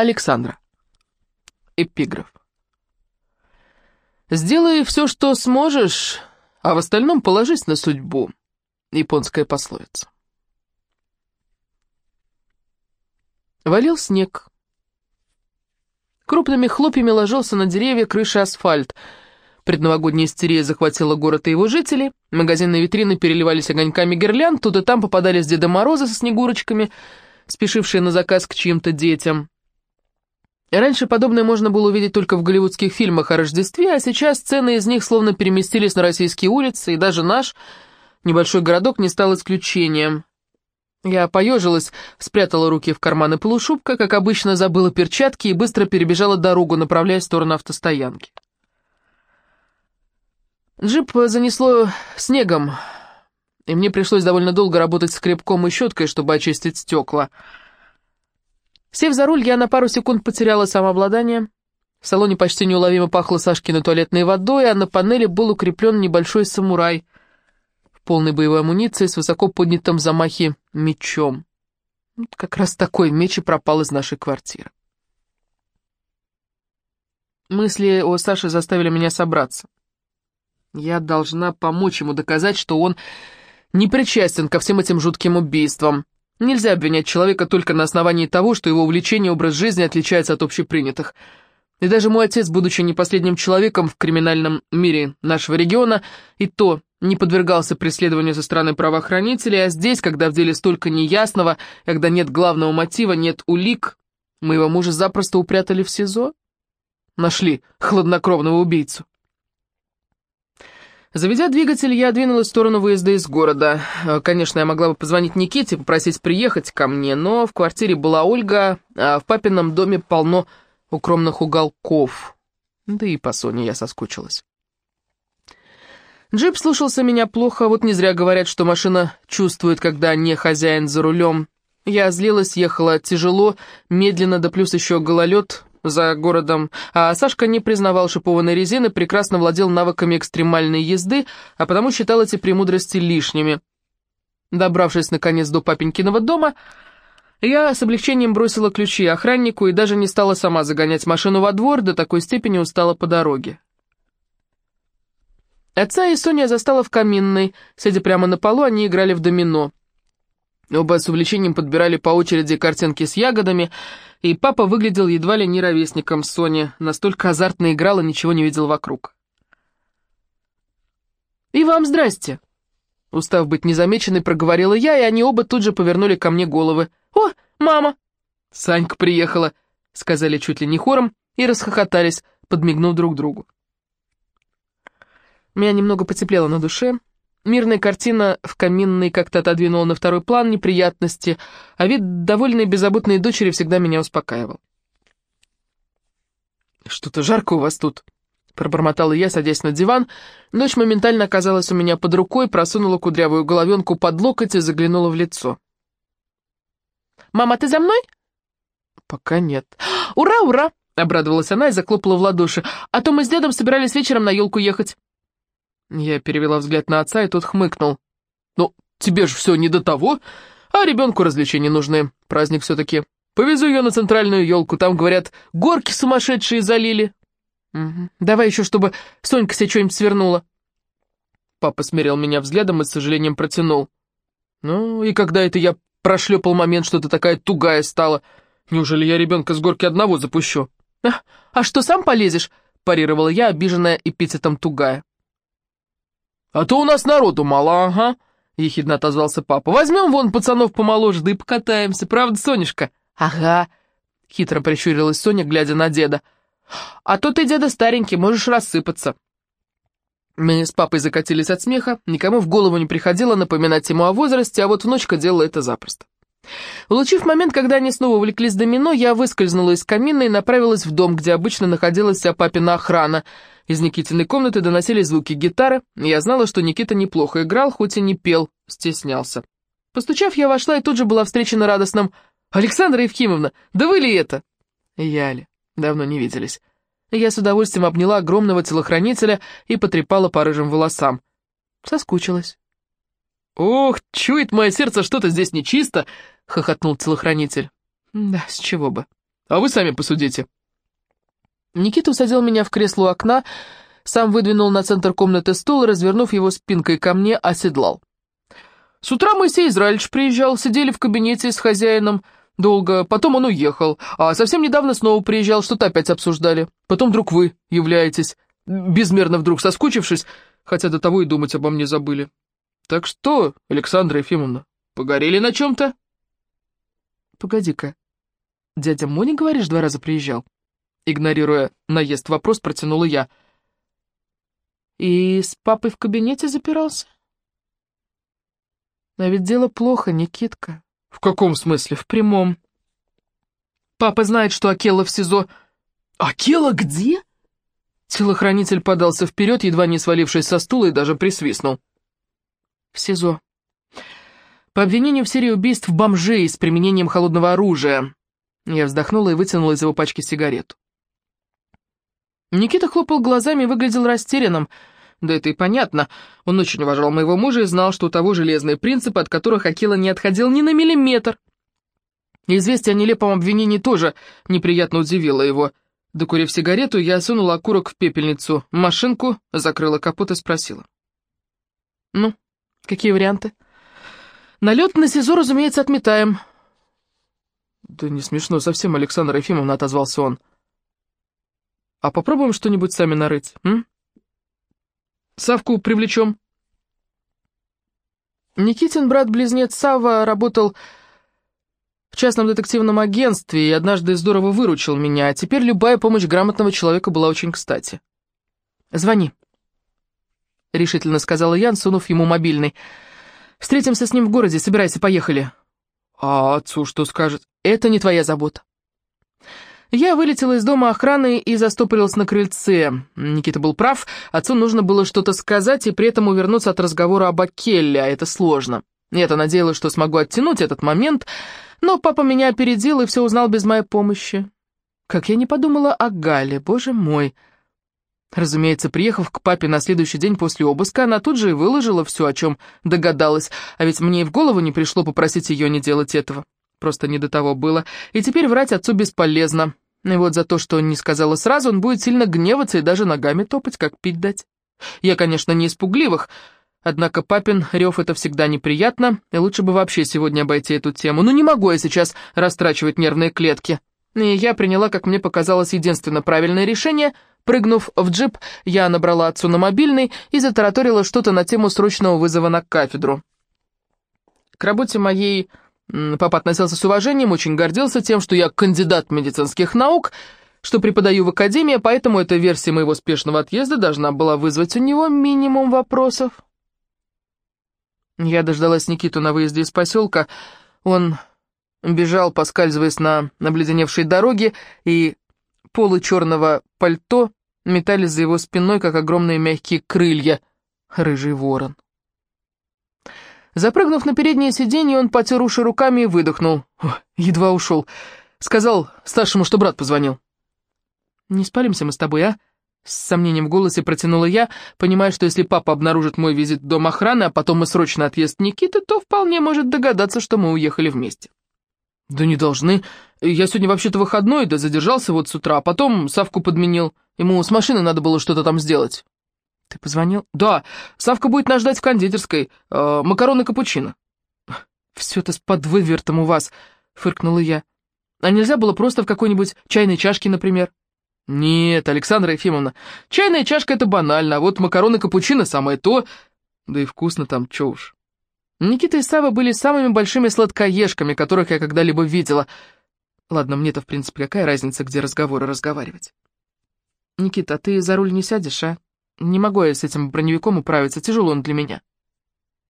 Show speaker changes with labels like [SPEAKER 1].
[SPEAKER 1] Александра. Эпиграф. «Сделай все, что сможешь, а в остальном положись на судьбу». Японская пословица. Валил снег. Крупными хлопьями ложился на деревья крыши асфальт. Предновогодняя истерия захватила город и его жителей. Магазинные витрины переливались огоньками гирлянд, тут и там попадались Деда Морозы со снегурочками, спешившие на заказ к чьим-то детям. Раньше подобное можно было увидеть только в голливудских фильмах о Рождестве, а сейчас сцены из них словно переместились на российские улицы, и даже наш небольшой городок не стал исключением. Я поежилась, спрятала руки в карманы полушубка, как обычно забыла перчатки и быстро перебежала дорогу, направляясь в сторону автостоянки. Джип занесло снегом, и мне пришлось довольно долго работать скребком и щеткой, чтобы очистить стекла — Сев за руль, я на пару секунд потеряла самообладание. В салоне почти неуловимо пахло Сашкиной туалетной водой, а на панели был укреплен небольшой самурай в полной боевой амуниции с высоко поднятым замахе мечом. Вот как раз такой меч и пропал из нашей квартиры. Мысли о Саше заставили меня собраться. Я должна помочь ему доказать, что он не причастен ко всем этим жутким убийствам. Нельзя обвинять человека только на основании того, что его увлечение и образ жизни отличается от общепринятых. И даже мой отец, будучи не последним человеком в криминальном мире нашего региона, и то не подвергался преследованию со стороны правоохранителей, а здесь, когда в деле столько неясного, когда нет главного мотива, нет улик, моего мужа запросто упрятали в СИЗО? Нашли хладнокровного убийцу. Заведя двигатель, я двинулась в сторону выезда из города. Э, конечно, я могла бы позвонить Никите, попросить приехать ко мне, но в квартире была Ольга, а в папином доме полно укромных уголков. Да и по Соне я соскучилась. Джип слушался меня плохо, вот не зря говорят, что машина чувствует, когда не хозяин за рулем. Я злилась, ехала тяжело, медленно, да плюс еще гололед, за городом, а Сашка не признавал шипованной резины, прекрасно владел навыками экстремальной езды, а потому считал эти премудрости лишними. Добравшись, наконец, до папенькиного дома, я с облегчением бросила ключи охраннику и даже не стала сама загонять машину во двор, до такой степени устала по дороге. Отца и Соня застала в каминной, сидя прямо на полу, они играли в домино. Оба с увлечением подбирали по очереди картинки с ягодами, и папа выглядел едва ли не ровесником Сони, настолько азартно играл и ничего не видел вокруг. «И вам здрасте!» Устав быть незамеченной, проговорила я, и они оба тут же повернули ко мне головы. «О, мама!» «Санька приехала», — сказали чуть ли не хором, и расхохотались, подмигнув друг другу. Меня немного потеплело на душе, Мирная картина в каминной как-то отодвинула на второй план неприятности, а вид довольной беззаботной дочери всегда меня успокаивал. «Что-то жарко у вас тут», — пробормотала я, садясь на диван. Дочь моментально оказалась у меня под рукой, просунула кудрявую головенку под локоть и заглянула в лицо. «Мама, ты за мной?» «Пока нет». «Ура, ура!» — обрадовалась она и заклопала в ладоши. «А то мы с дедом собирались вечером на елку ехать». Я перевела взгляд на отца, и тот хмыкнул. «Ну, тебе же все не до того, а ребенку развлечения нужны. Праздник все-таки. Повезу ее на центральную елку, там, говорят, горки сумасшедшие залили». «Угу. Давай еще, чтобы Сонька себе что-нибудь свернула». Папа смерил меня взглядом и с сожалением протянул. «Ну, и когда это я прошлепал момент, что ты такая тугая стала? Неужели я ребенка с горки одного запущу?» «А, а что, сам полезешь?» – парировала я, обиженная эпитетом тугая. «А то у нас народу мало, ага», — ехидно отозвался папа. «Возьмем вон пацанов помоложе, да и покатаемся, правда, Сонюшка?» «Ага», — хитро прищурилась Соня, глядя на деда. «А то ты, деда, старенький, можешь рассыпаться». Мы с папой закатились от смеха, никому в голову не приходило напоминать ему о возрасте, а вот внучка делала это запросто. Улучив момент, когда они снова увлеклись домино, я выскользнула из камина и направилась в дом, где обычно находилась вся папина охрана — из Никитиной комнаты доносились звуки гитары, я знала, что Никита неплохо играл, хоть и не пел, стеснялся. Постучав, я вошла и тут же была встречена радостным «Александра Евхимовна, да вы ли это?» Яли, давно не виделись. Я с удовольствием обняла огромного телохранителя и потрепала по рыжим волосам. Соскучилась. «Ох, чует мое сердце, что-то здесь нечисто!» — хохотнул телохранитель. «Да, с чего бы?» А вы сами посудите». Никита усадил меня в кресло у окна, сам выдвинул на центр комнаты стул развернув его спинкой ко мне, оседлал. С утра Моисей Израильевич приезжал, сидели в кабинете с хозяином долго, потом он уехал, а совсем недавно снова приезжал, что-то опять обсуждали. Потом вдруг вы являетесь, безмерно вдруг соскучившись, хотя до того и думать обо мне забыли. Так что, Александра Ефимовна, погорели на чем-то? Погоди-ка, дядя Мони, говоришь, два раза приезжал? Игнорируя наезд вопрос, протянула я. И с папой в кабинете запирался? А ведь дело плохо, Никитка. В каком смысле? В прямом. Папа знает, что Акела в СИЗО. Акела где? Телохранитель подался вперед, едва не свалившись со стула, и даже присвистнул. В СИЗО. По обвинению в серии убийств бомжей с применением холодного оружия. Я вздохнула и вытянула из его пачки сигарету. Никита хлопал глазами и выглядел растерянным. Да это и понятно. Он очень уважал моего мужа и знал, что у того железные принципы, от которых Акила не отходил ни на миллиметр. Известие о нелепом обвинении тоже неприятно удивило его. Докурив сигарету, я сунула окурок в пепельницу, машинку, закрыла капот и спросила. «Ну, какие варианты?» «Налет на СИЗО, разумеется, отметаем». «Да не смешно совсем, Александр Ефимовна», — отозвался он. А попробуем что-нибудь сами нарыть, м? Савку привлечем. Никитин брат-близнец Сава работал в частном детективном агентстве и однажды здорово выручил меня, а теперь любая помощь грамотного человека была очень кстати. «Звони», — решительно сказала Ян, сунув ему мобильный. «Встретимся с ним в городе, собирайся, поехали». «А отцу что скажет?» «Это не твоя забота». Я вылетела из дома охраны и застопорилась на крыльце. Никита был прав, отцу нужно было что-то сказать и при этом увернуться от разговора об Акелле, а это сложно. Я-то надеялась, что смогу оттянуть этот момент, но папа меня опередил и все узнал без моей помощи. Как я не подумала о Гале, боже мой. Разумеется, приехав к папе на следующий день после обыска, она тут же и выложила все, о чем догадалась, а ведь мне и в голову не пришло попросить ее не делать этого. Просто не до того было, и теперь врать отцу бесполезно. И вот за то, что он не сказала сразу, он будет сильно гневаться и даже ногами топать, как пить дать. Я, конечно, не испугливых, однако папин рев это всегда неприятно, и лучше бы вообще сегодня обойти эту тему. Но не могу я сейчас растрачивать нервные клетки. И я приняла, как мне показалось, единственно правильное решение. Прыгнув в джип, я набрала отцу на мобильный и затараторила что-то на тему срочного вызова на кафедру. К работе моей Папа относился с уважением, очень гордился тем, что я кандидат медицинских наук, что преподаю в академии, поэтому эта версия моего спешного отъезда должна была вызвать у него минимум вопросов. Я дождалась Никиту на выезде из поселка. Он бежал, поскальзываясь на обледеневшей дороге, и полы черного пальто метались за его спиной, как огромные мягкие крылья. Рыжий ворон. Запрыгнув на переднее сиденье, он потер уши руками и выдохнул. едва ушел. Сказал старшему, что брат позвонил. «Не спалимся мы с тобой, а?» С сомнением в голосе протянула я, понимая, что если папа обнаружит мой визит в дом охраны, а потом мы срочно отъезд Никиты, то вполне может догадаться, что мы уехали вместе. «Да не должны. Я сегодня вообще-то выходной, да задержался вот с утра, а потом Савку подменил. Ему с машины надо было что-то там сделать». «Ты позвонил?» «Да, Савка будет нас ждать в кондитерской. Э, макароны капучино». «Все-то с подвывертом у вас», — фыркнула я. «А нельзя было просто в какой-нибудь чайной чашке, например?» «Нет, Александра Ефимовна, чайная чашка — это банально, а вот макароны капучино — самое то. Да и вкусно там, чё уж». Никита и Сава были самыми большими сладкоежками, которых я когда-либо видела. Ладно, мне-то, в принципе, какая разница, где разговоры разговаривать. «Никита, а ты за руль не сядешь, а?» Не могу я с этим броневиком управиться, тяжело он для меня.